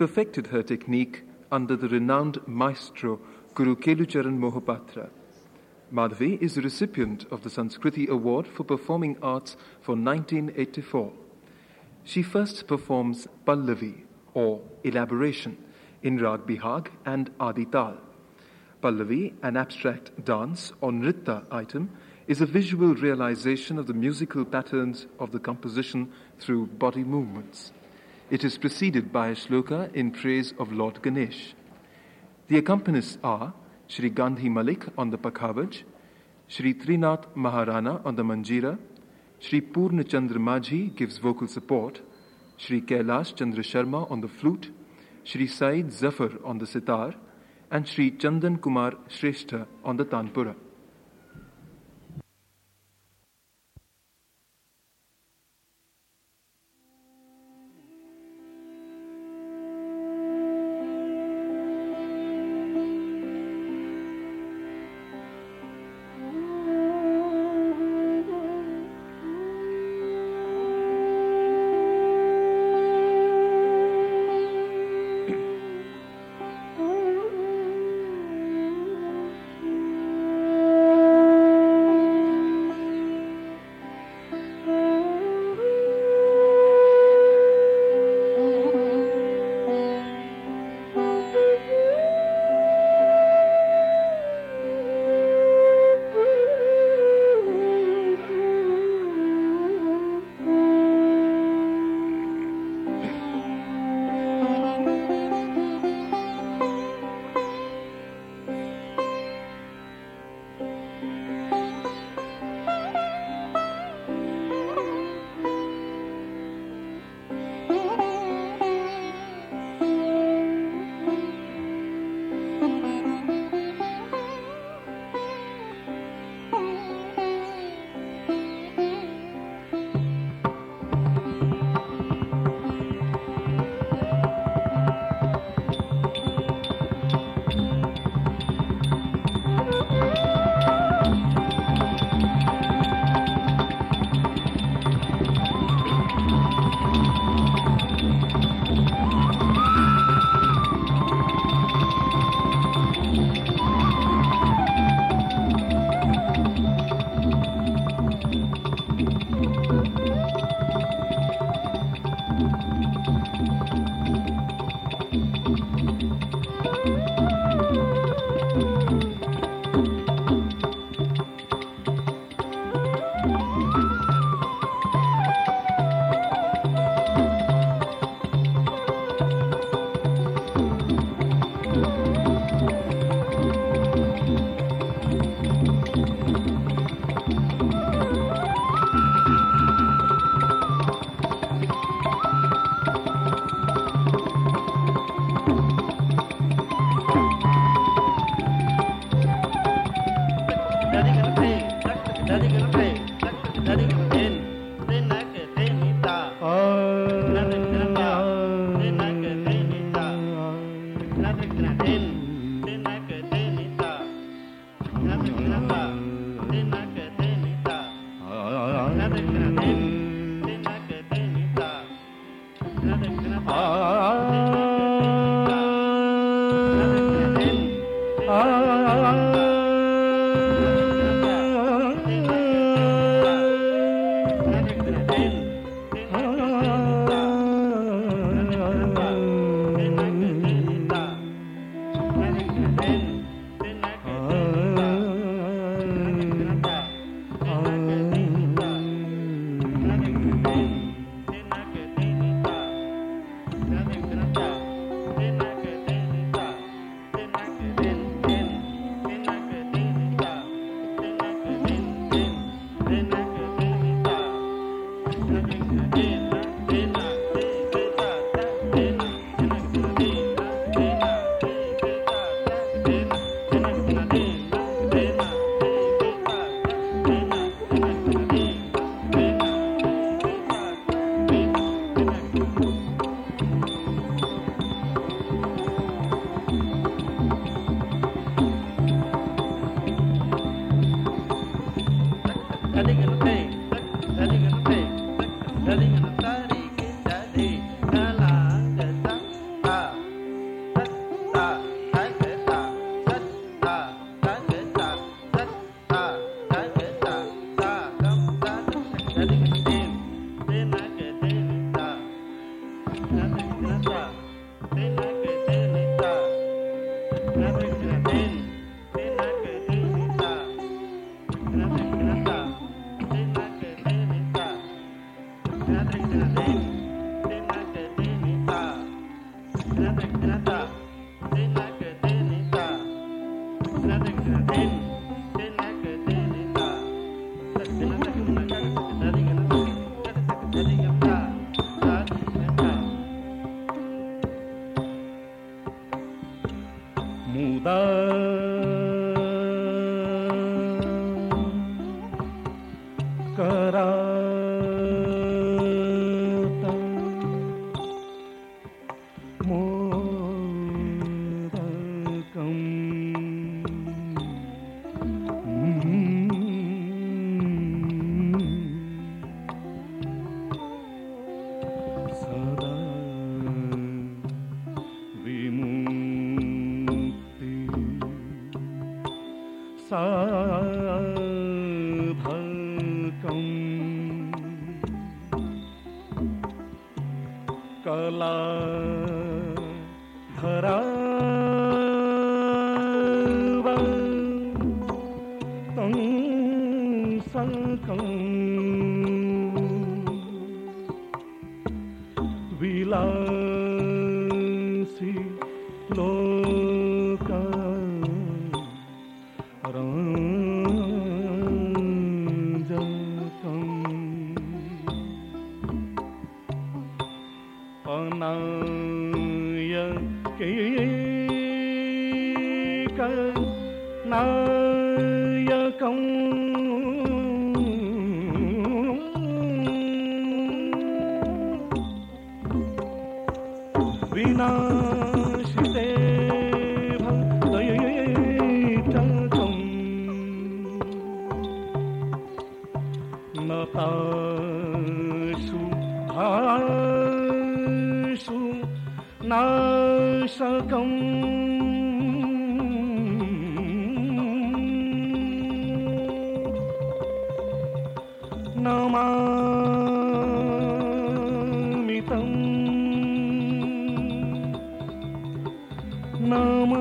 perfected her technique under the renowned maestro Guru Kelucharan Mohapatra. Madhvi is the recipient of the Sanskriti Award for Performing Arts for 1984. She first performs Pallavi, or elaboration, in Rag Bihag and Adital. Pallavi, an abstract dance or nritta item, is a visual realization of the musical patterns of the composition through body movements. It is preceded by a shloka in praise of Lord Ganesh. The accompanists are Sri Gandhi Malik on the Pakhawaj, Sri Trinath Maharana on the Manjira, Sri Purna Chandra Majhi gives vocal support, Sri Kailash Chandra Sharma on the flute, Sri Saeed Zafar on the sitar, and Sri Chandan Kumar Shreshtha on the Tanpura. and Telling a thing, telling a thing, telling a करा नम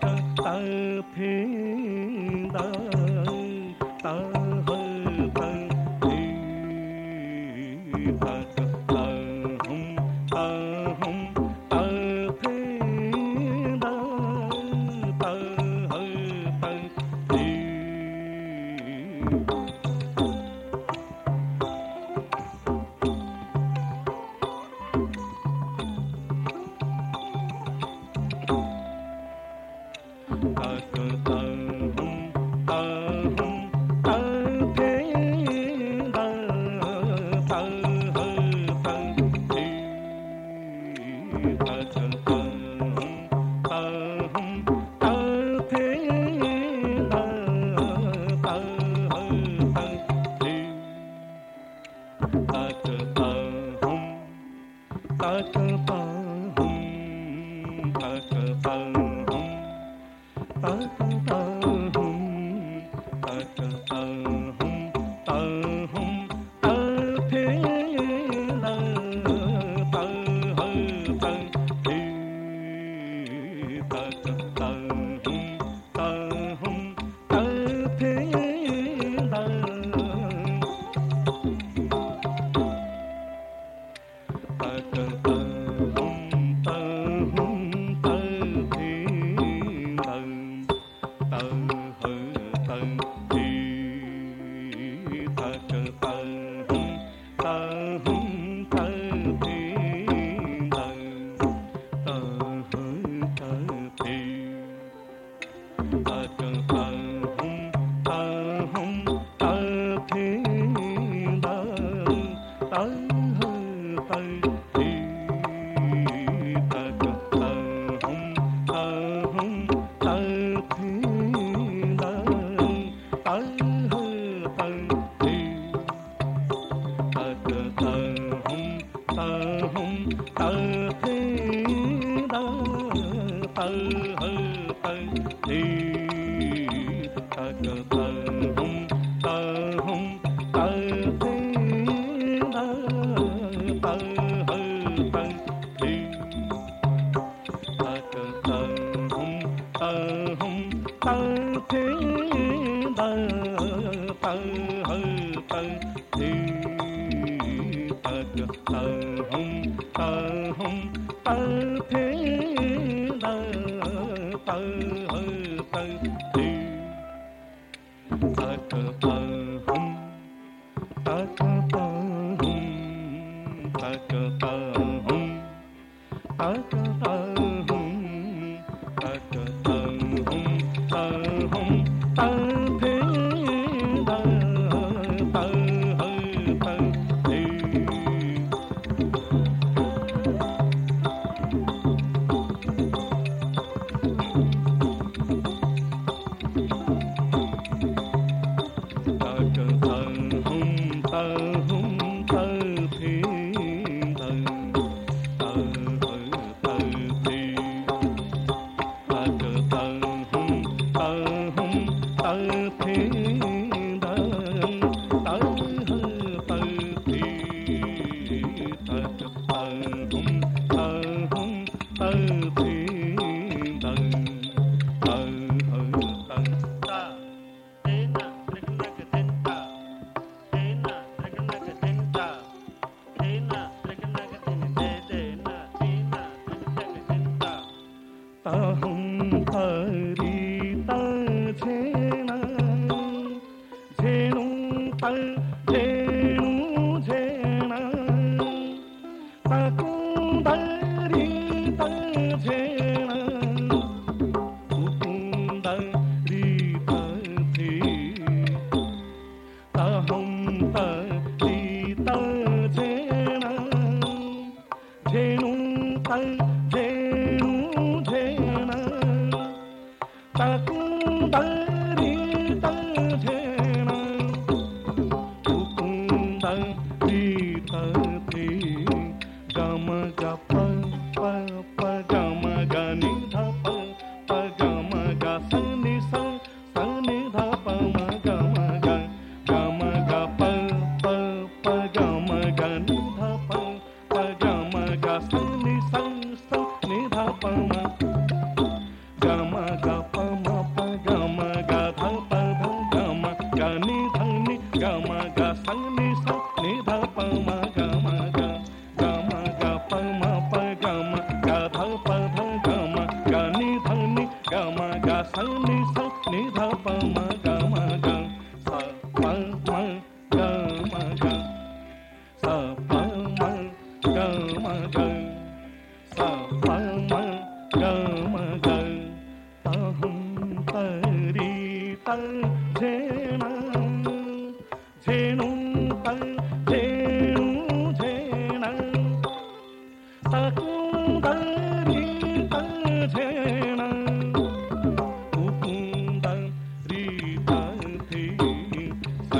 他太平等 Oh. أتعلم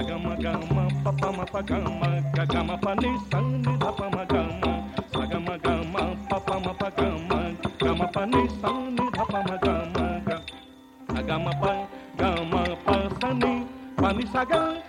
Gama gama papa mapa gama gagama panis sang ni dapa magama Sagama gama papa mapa gama gama pani sang ni dapa magama Agama pa gama pa sani panis sagama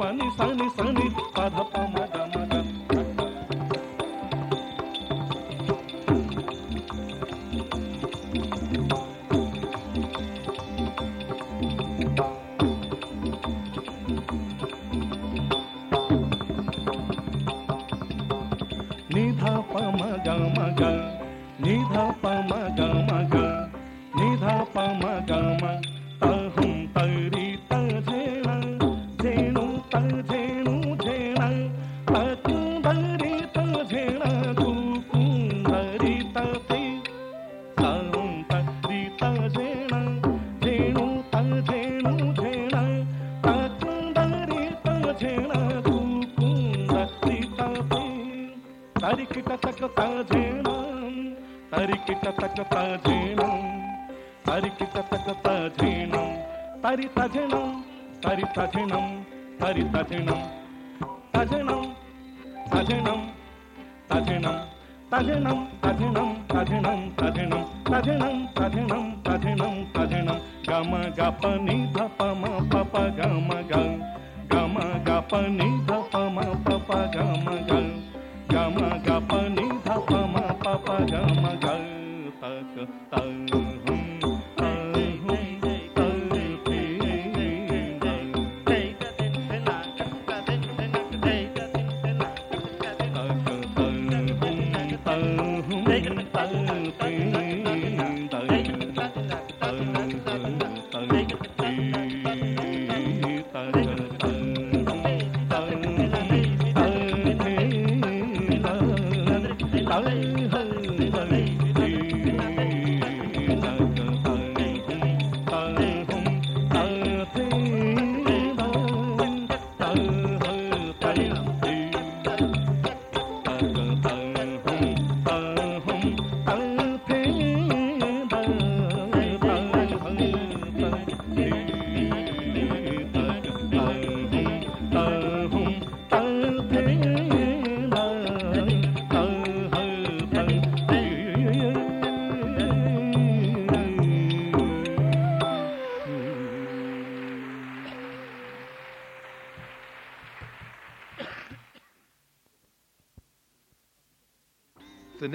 పని సని సని పద పమగ మగ నిధ పమగ మగ నిధ పమగ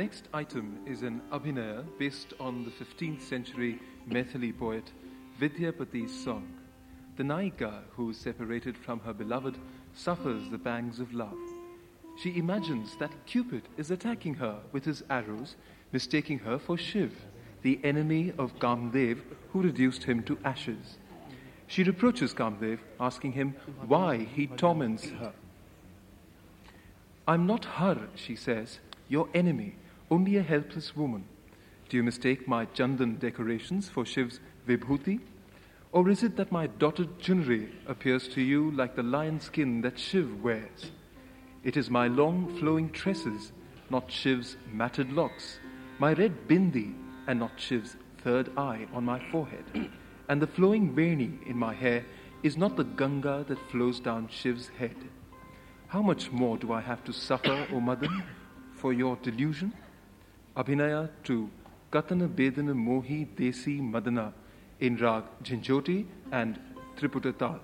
next item is an abhinaya based on the 15th century Maithili poet Vidyapati's song. The Naika, who is separated from her beloved, suffers the pangs of love. She imagines that Cupid is attacking her with his arrows, mistaking her for Shiv, the enemy of Kamdev who reduced him to ashes. She reproaches Kamdev, asking him why he torments her. I'm not her, she says, your enemy, only a helpless woman. Do you mistake my Chandan decorations for Shiv's Vibhuti? Or is it that my dotted chunri appears to you like the lion skin that Shiv wears? It is my long flowing tresses, not Shiv's matted locks, my red bindi, and not Shiv's third eye on my forehead. And the flowing veni in my hair is not the Ganga that flows down Shiv's head. How much more do I have to suffer, O Madan, for your delusion? अभिनया टू कथन बेदन मोही देसी मदना इन राग Jhinjhoti and त्रिपुट ताल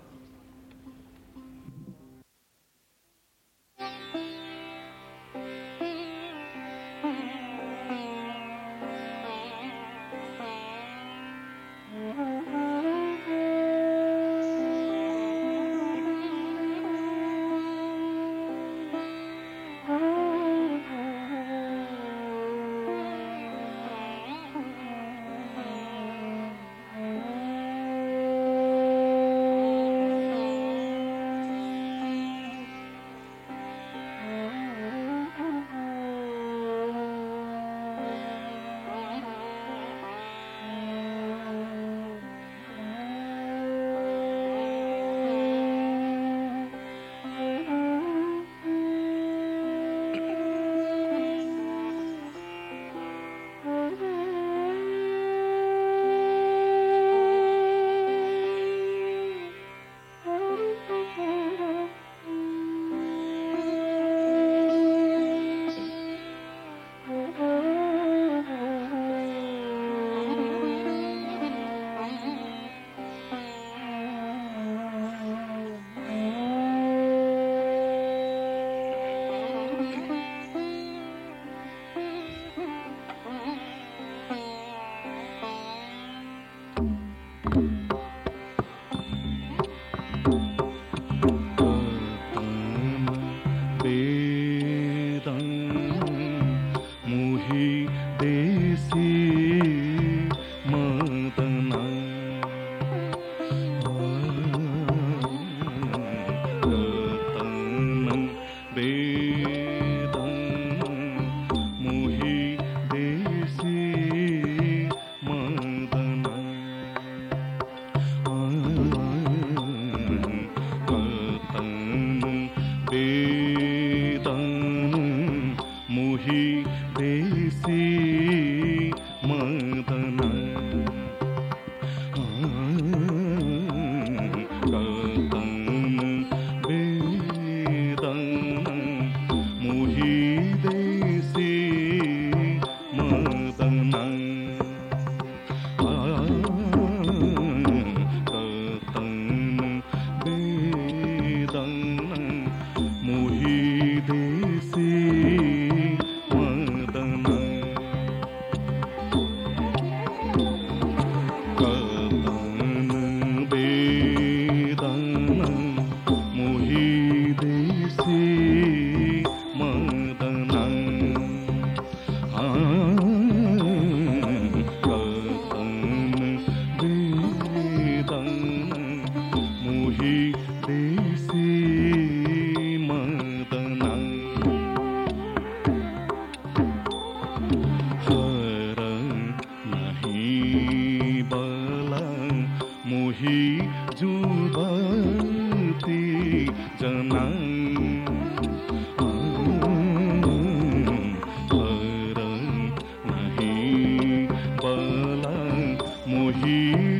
沐浴。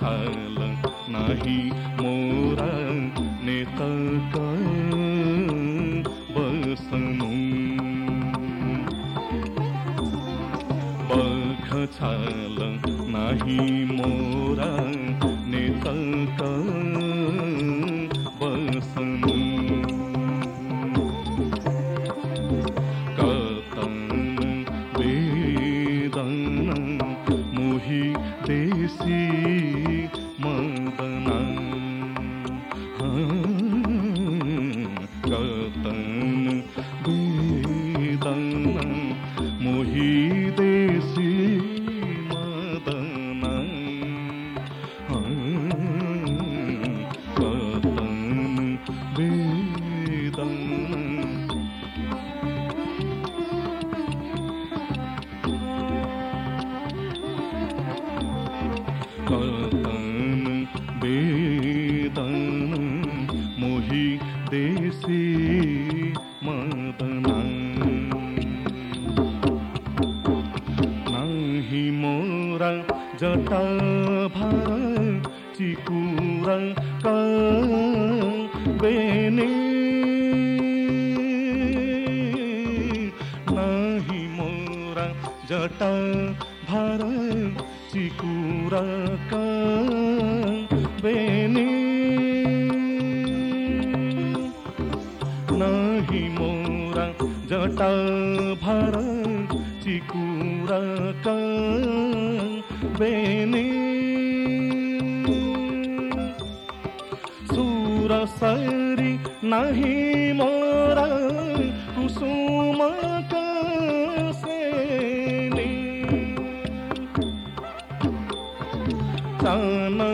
झालं नाही मोरा नेत बसनू बघ झालं नाही मोरा नेत देत मोहि देसि मदना मोरा जट ಕುಸುಮ ಸೇನೆ ಸಾನ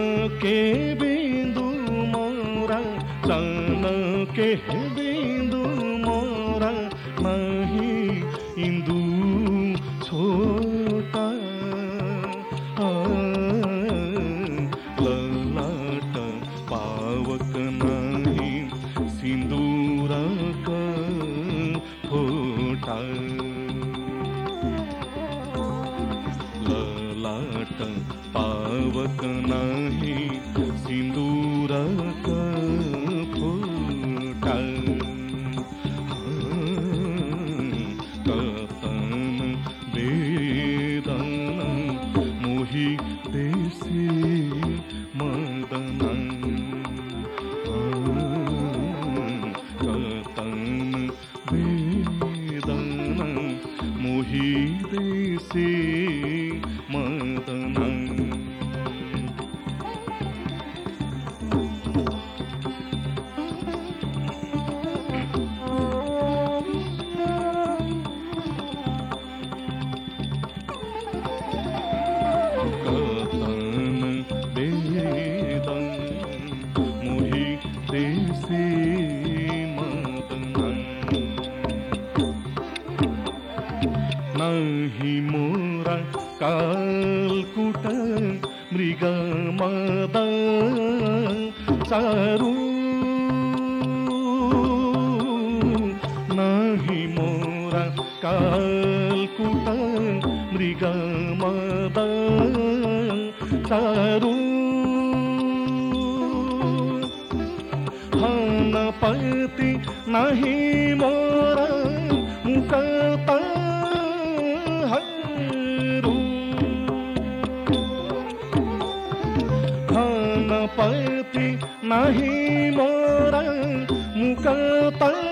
न पति नहि मोर मुकत न पति मोरा मर मुक